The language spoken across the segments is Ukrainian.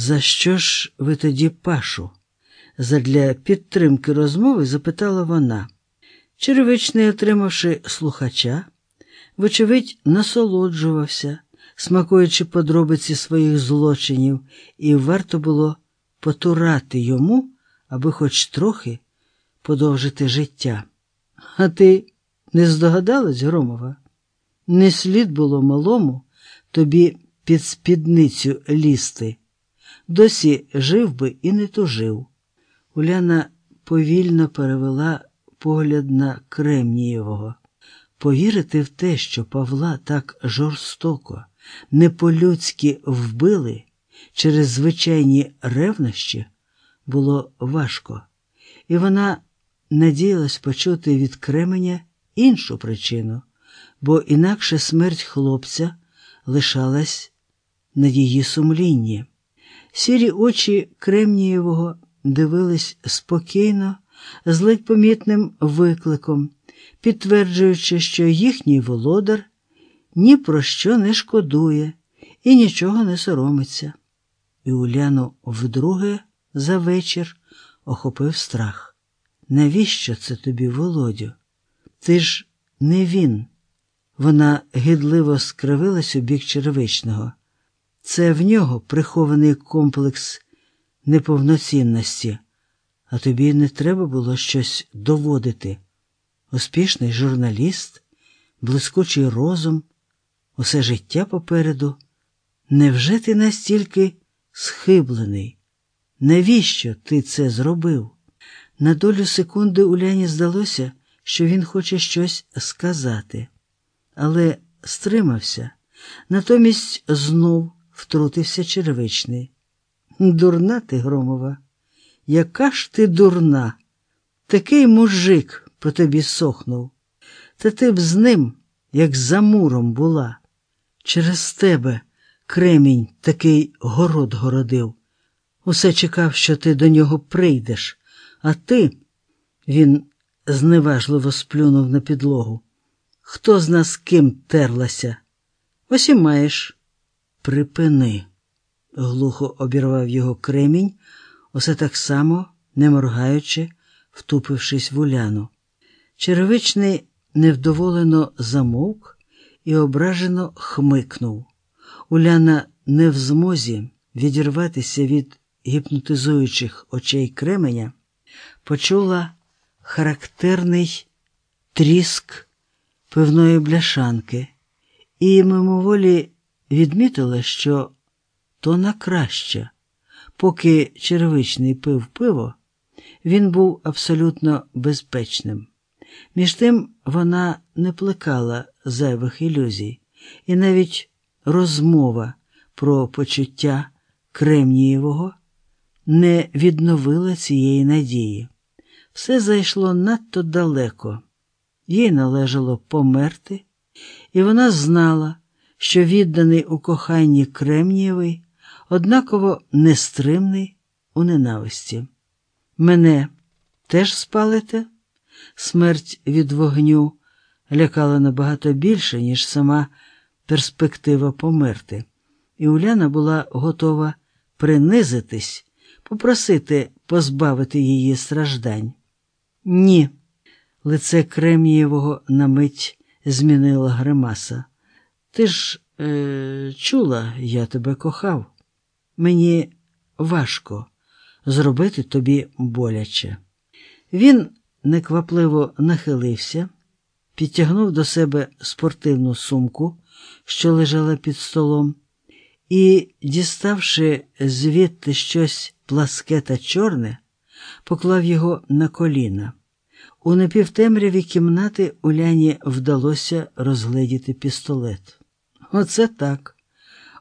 За що ж ви тоді пашу? Задля підтримки розмови запитала вона. Черевичний, отримавши слухача, вочевидь, насолоджувався, смакуючи подробиці своїх злочинів, і варто було потурати йому, аби хоч трохи подовжити життя. А ти не здогадалась, Громова? Не слід було малому тобі під спідницю лізти. Досі жив би і не тужив. Уляна повільно перевела погляд на Кремнієвого. Повірити в те, що Павла так жорстоко, не по-людськи вбили через звичайні ревнощі, було важко, і вона надіялась почути від Кременя іншу причину, бо інакше смерть хлопця лишалась на її сумлінні. Сірі очі Кремнієвого дивились спокійно, з ледь помітним викликом, підтверджуючи, що їхній володар ні про що не шкодує і нічого не соромиться. І Уляну вдруге за вечір охопив страх. Навіщо це тобі, Володю? Ти ж не він. Вона гидливо скривилась у бік черевичного. Це в нього прихований комплекс неповноцінності, а тобі не треба було щось доводити. Успішний журналіст, блискучий розум, усе життя попереду. Невже ти настільки схиблений? Навіщо ти це зробив? На долю секунди Уляні здалося, що він хоче щось сказати, але стримався, натомість знов втрутився червичний. Дурна ти, Громова, яка ж ти дурна? Такий мужик по тобі сохнув. Та ти б з ним, як за муром була. Через тебе кремінь такий город городив. Усе чекав, що ти до нього прийдеш, а ти, він зневажливо сплюнув на підлогу. Хто з нас ким терлася? Ось і маєш. Припини, глухо обірвав його кремінь, усе так само, не моргаючи, втупившись в уляну. Черевичний невдоволено замовк і ображено хмикнув. Уляна не в змозі відірватися від гіпнотизуючих очей кременя, почула характерний тріск пивної бляшанки і мимоволі відмітила, що то на краще. Поки червичний пив пиво, він був абсолютно безпечним. Між тим вона не плекала зайвих ілюзій, і навіть розмова про почуття Кремнієвого не відновила цієї надії. Все зайшло надто далеко, їй належало померти, і вона знала, що відданий у коханні Кремнієвий однаково нестримний у ненависті. Мене теж спалите? Смерть від вогню лякала набагато більше, ніж сама перспектива померти, і Уляна була готова принизитись, попросити позбавити її страждань. Ні, лице Кремнієвого на мить змінила гримаса. Ти ж е, чула, я тебе кохав. Мені важко зробити тобі боляче. Він неквапливо нахилився, підтягнув до себе спортивну сумку, що лежала під столом, і, діставши звідти щось пласке та чорне, поклав його на коліна. У напівтемряві кімнати Уляні вдалося розгледіти пістолет. Оце так.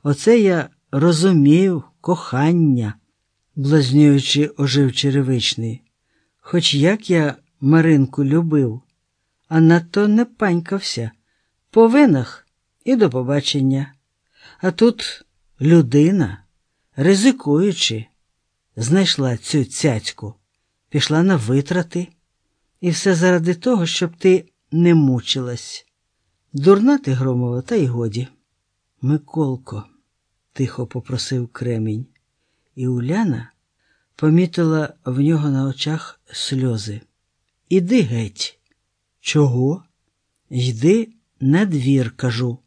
Оце я розумів кохання, блазнюючи ожив черевичний. Хоч як я Маринку любив, а надто не панькався, по винах і до побачення. А тут людина, ризикуючи, знайшла цю цяцьку, пішла на витрати, і все заради того, щоб ти не мучилась. Дурна ти, Громова, та й годі. Миколко, тихо попросив кремінь, і Уляна помітила в нього на очах сльози. Іди геть. Чого? Йди на двір, кажу,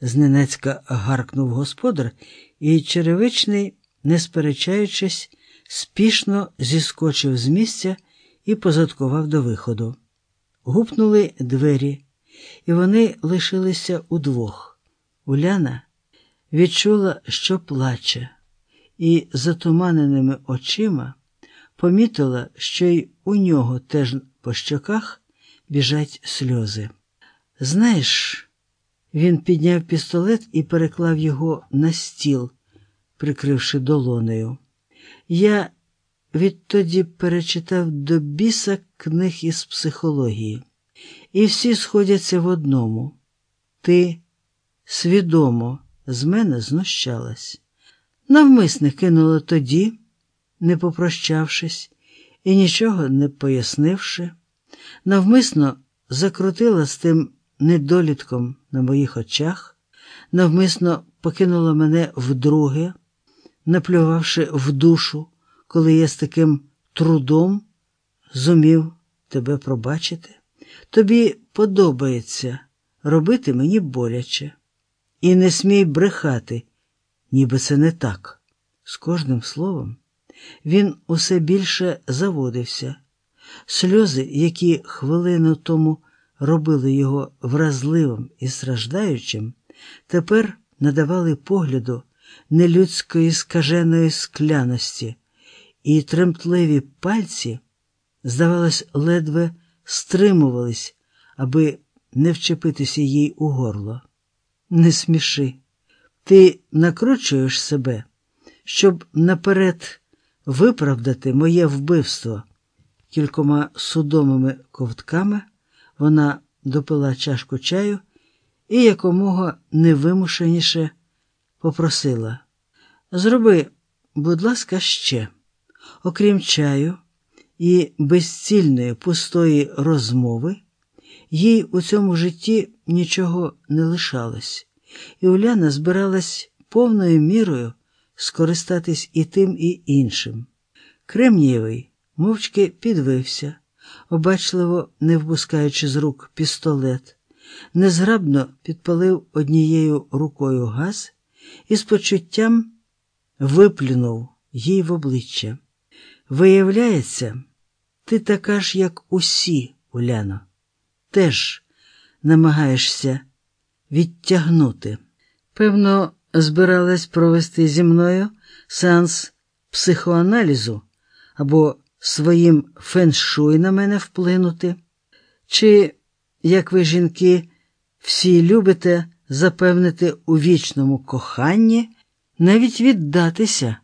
зненацька гаркнув господар, і черевичний, не сперечаючись, спішно зіскочив з місця і позадкував до виходу. Гупнули двері, і вони лишилися удвох. Уляна відчула, що плаче, і затуманеними очима помітила, що й у нього теж по щоках біжать сльози. Знаєш, він підняв пістолет і переклав його на стіл, прикривши долонею. Я відтоді перечитав до біса книг із психології, і всі сходяться в одному. Ти свідомо з мене знущалась. Навмисне кинула тоді, не попрощавшись і нічого не пояснивши, навмисно закрутила з тим недолітком на моїх очах, навмисно покинула мене вдруге, наплювавши в душу, коли я з таким трудом зумів тебе пробачити. Тобі подобається робити мені боляче. І не смій брехати, ніби це не так. З кожним словом він усе більше заводився. Сльози, які хвилину тому робили його вразливим і страждаючим, тепер надавали погляду нелюдської скаженої скляності, і тремтливі пальці, здавалось, ледве стримувались, аби не вчепитися їй у горло. Не сміши, ти накручуєш себе, щоб наперед виправдати моє вбивство. Кількома судомими ковтками вона допила чашку чаю і якомога невимушеніше попросила. Зроби, будь ласка, ще, окрім чаю і безцільної пустої розмови, їй у цьому житті нічого не лишалось, і Уляна збиралась повною мірою скористатись і тим, і іншим. Кремнієвий мовчки підвився, обачливо не впускаючи з рук пістолет, незграбно підпалив однією рукою газ і з почуттям виплюнув їй в обличчя. Виявляється, ти така ж, як усі, Уляно, теж намагаєшся відтягнути. Певно, збиралась провести зі мною сеанс психоаналізу або своїм феншуй на мене вплинути, чи, як ви, жінки, всі любите запевнити у вічному коханні, навіть віддатися,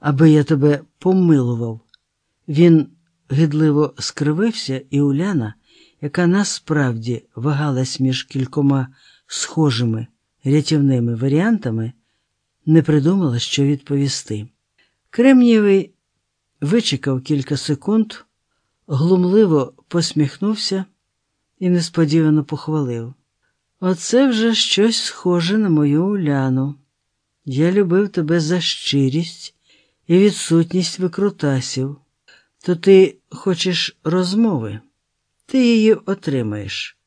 аби я тебе помилував. Він гидливо скривився, і Уляна, яка насправді вагалась між кількома схожими рятівними варіантами, не придумала, що відповісти. Кремнієвий вичекав кілька секунд, глумливо посміхнувся і несподівано похвалив. Оце вже щось схоже на мою Уляну. Я любив тебе за щирість і відсутність викрутасів. То ти хочеш розмови, ти її отримаєш.